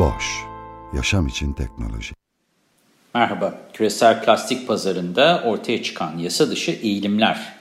Boş, yaşam için teknoloji. Merhaba, küresel plastik pazarında ortaya çıkan yasa dışı eğilimler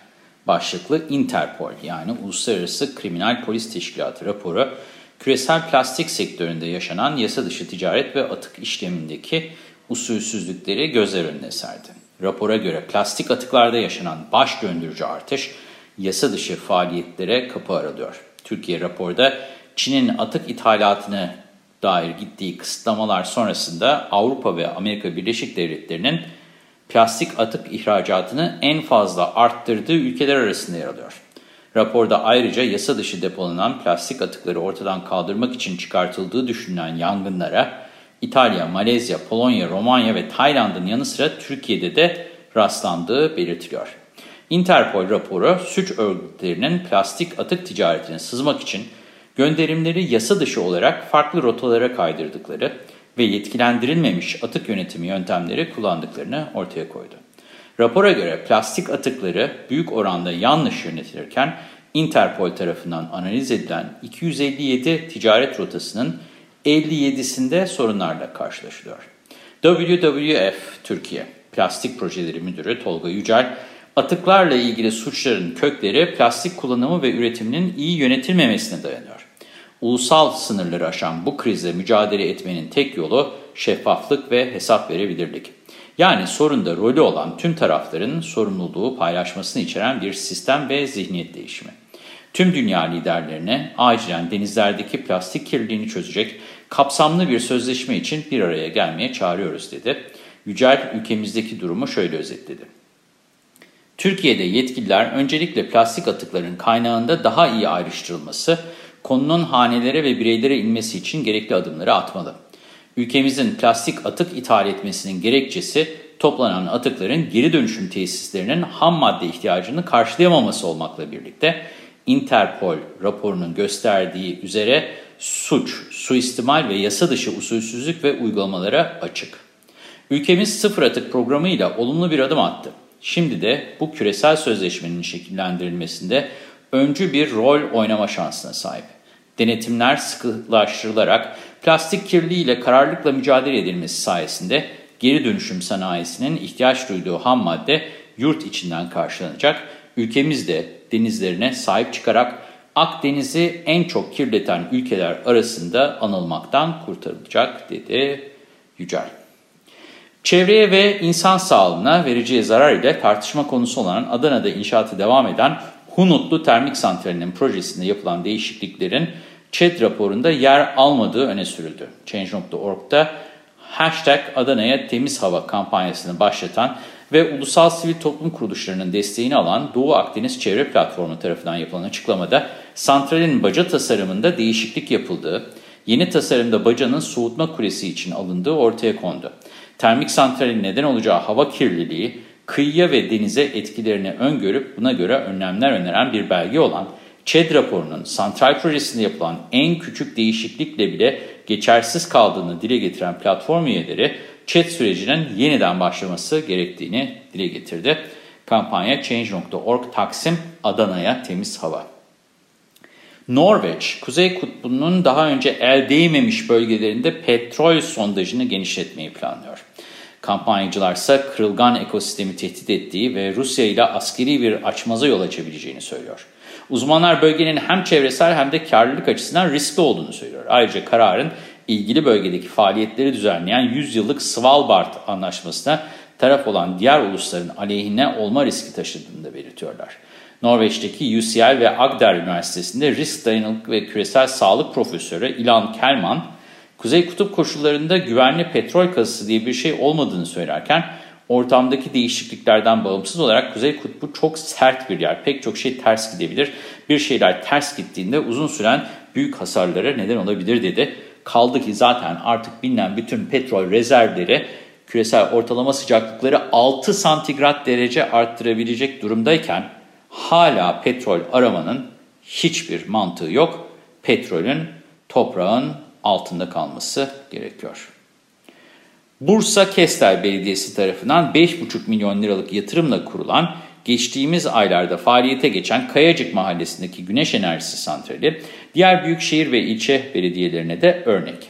başlıklı Interpol yani Uluslararası Kriminal Polis Teşkilatı raporu, küresel plastik sektöründe yaşanan yasa dışı ticaret ve atık işlemindeki usulsüzlükleri gözler önüne serdi. Rapora göre plastik atıklarda yaşanan baş döndürücü artış, yasa dışı faaliyetlere kapı aralıyor. Türkiye raporda Çin'in atık ithalatını dair gittiği kısıtlamalar sonrasında Avrupa ve Amerika Birleşik Devletleri'nin plastik atık ihracatını en fazla arttırdığı ülkeler arasında yer alıyor. Raporda ayrıca yasa dışı depolanan plastik atıkları ortadan kaldırmak için çıkartıldığı düşünülen yangınlara İtalya, Malezya, Polonya, Romanya ve Tayland'ın yanı sıra Türkiye'de de rastlandığı belirtiliyor. Interpol raporu suç örgütlerinin plastik atık ticaretine sızmak için gönderimleri yasa dışı olarak farklı rotalara kaydırdıkları ve yetkilendirilmemiş atık yönetimi yöntemleri kullandıklarını ortaya koydu. Rapora göre plastik atıkları büyük oranda yanlış yönetilirken Interpol tarafından analiz edilen 257 ticaret rotasının 57'sinde sorunlarla karşılaşılıyor. WWF Türkiye Plastik Projeleri Müdürü Tolga Yücel, atıklarla ilgili suçların kökleri plastik kullanımı ve üretiminin iyi yönetilmemesine dayanıyor. Ulusal sınırları aşan bu krizle mücadele etmenin tek yolu şeffaflık ve hesap verebilirlik. Yani sorunda rolü olan tüm tarafların sorumluluğu paylaşmasını içeren bir sistem ve zihniyet değişimi. Tüm dünya liderlerine acilen denizlerdeki plastik kirliliğini çözecek kapsamlı bir sözleşme için bir araya gelmeye çağırıyoruz dedi. Yücel ülkemizdeki durumu şöyle özetledi. Türkiye'de yetkililer öncelikle plastik atıkların kaynağında daha iyi ayrıştırılması, konunun hanelere ve bireylere inmesi için gerekli adımları atmalı. Ülkemizin plastik atık ithal etmesinin gerekçesi toplanan atıkların geri dönüşüm tesislerinin ham madde ihtiyacını karşılayamaması olmakla birlikte Interpol raporunun gösterdiği üzere suç, suistimal ve yasa dışı usulsüzlük ve uygulamalara açık. Ülkemiz sıfır atık programıyla olumlu bir adım attı. Şimdi de bu küresel sözleşmenin şekillendirilmesinde öncü bir rol oynama şansına sahip. Denetimler sıkılaştırılarak plastik kirliliğiyle kararlılıkla mücadele edilmesi sayesinde geri dönüşüm sanayisinin ihtiyaç duyduğu ham madde yurt içinden karşılanacak. Ülkemiz de denizlerine sahip çıkarak Akdeniz'i en çok kirleten ülkeler arasında anılmaktan kurtarılacak dedi Yücel. Çevreye ve insan sağlığına vereceği zarar ile tartışma konusu olan Adana'da inşaatı devam eden Hunutlu Termik Santrali'nin projesinde yapılan değişikliklerin ÇED raporunda yer almadığı öne sürüldü. Change.org'da hashtag Adana'ya temiz hava kampanyasını başlatan ve ulusal sivil toplum kuruluşlarının desteğini alan Doğu Akdeniz Çevre Platformu tarafından yapılan açıklamada santralin baca tasarımında değişiklik yapıldığı, yeni tasarımda bacanın soğutma kulesi için alındığı ortaya kondu. Termik santralin neden olacağı hava kirliliği, kıyıya ve denize etkilerini öngörüp buna göre önlemler öneren bir belge olan ÇED raporunun santral projesinde yapılan en küçük değişiklikle bile geçersiz kaldığını dile getiren platform üyeleri ÇED sürecinin yeniden başlaması gerektiğini dile getirdi. Kampanya Change.org Taksim Adana'ya temiz hava. Norveç, Kuzey Kutbu'nun daha önce el değmemiş bölgelerinde petrol sondajını genişletmeyi planlıyor. Kampanyacılar ise kırılgan ekosistemi tehdit ettiği ve Rusya ile askeri bir açmaza yol açabileceğini söylüyor. Uzmanlar bölgenin hem çevresel hem de karlılık açısından riskli olduğunu söylüyor. Ayrıca kararın ilgili bölgedeki faaliyetleri düzenleyen 100 yıllık Svalbard Anlaşması'na taraf olan diğer ulusların aleyhine olma riski taşıdığını da belirtiyorlar. Norveç'teki UCL ve Agder Üniversitesi'nde risk dayanıklık ve küresel sağlık profesörü Ilan Kelman, Kuzey Kutup koşullarında güvenli petrol kazısı diye bir şey olmadığını söylerken, Ortamdaki değişikliklerden bağımsız olarak Kuzey Kutbu çok sert bir yer. Pek çok şey ters gidebilir. Bir şeyler ters gittiğinde uzun süren büyük hasarlara neden olabilir dedi. Kaldı ki zaten artık bilinen bütün petrol rezervleri küresel ortalama sıcaklıkları 6 santigrat derece arttırabilecek durumdayken hala petrol aramanın hiçbir mantığı yok. Petrolün toprağın altında kalması gerekiyor. Bursa Kestel Belediyesi tarafından 5,5 milyon liralık yatırımla kurulan, geçtiğimiz aylarda faaliyete geçen Kayacık Mahallesi'ndeki güneş enerjisi santrali, diğer büyükşehir ve ilçe belediyelerine de örnek.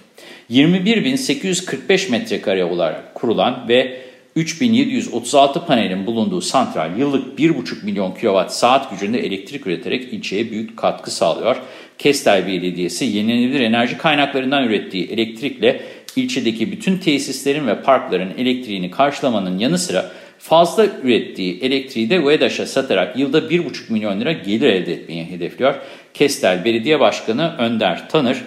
21.845 metrekare olarak kurulan ve 3736 panelin bulunduğu santral yıllık 1,5 milyon kilowatt saat gücünde elektrik üreterek ilçeye büyük katkı sağlıyor. Kestel Belediyesi yenilenebilir enerji kaynaklarından ürettiği elektrikle ilçedeki bütün tesislerin ve parkların elektriğini karşılamanın yanı sıra fazla ürettiği elektriği de UEDAŞ'a satarak yılda 1,5 milyon lira gelir elde etmeyi hedefliyor. Kestel Belediye Başkanı Önder Tanır,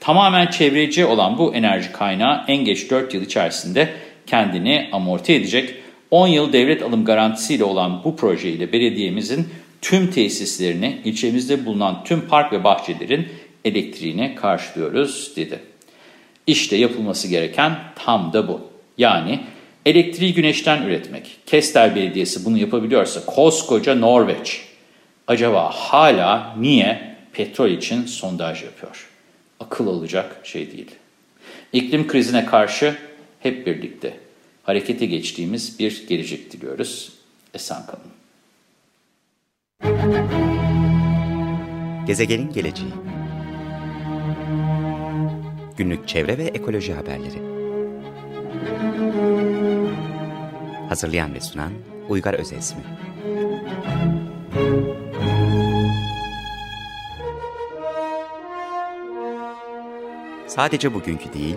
tamamen çevreci olan bu enerji kaynağı en geç 4 yıl içerisinde kendini amorti edecek. 10 yıl devlet alım garantisiyle olan bu projeyle belediyemizin tüm tesislerini, ilçemizde bulunan tüm park ve bahçelerin elektriğine karşılıyoruz dedi. İşte yapılması gereken tam da bu. Yani elektriği güneşten üretmek. Kestel Belediyesi bunu yapabiliyorsa koskoca Norveç acaba hala niye petrol için sondaj yapıyor? Akıl alacak şey değil. İklim krizine karşı hep birlikte harekete geçtiğimiz bir gelecek diliyoruz. Esen kalın. Gezegenin geleceği Günlük çevre ve ekoloji haberleri Hazırlayan ve sunan Uygar Özesmi Sadece bugünkü değil,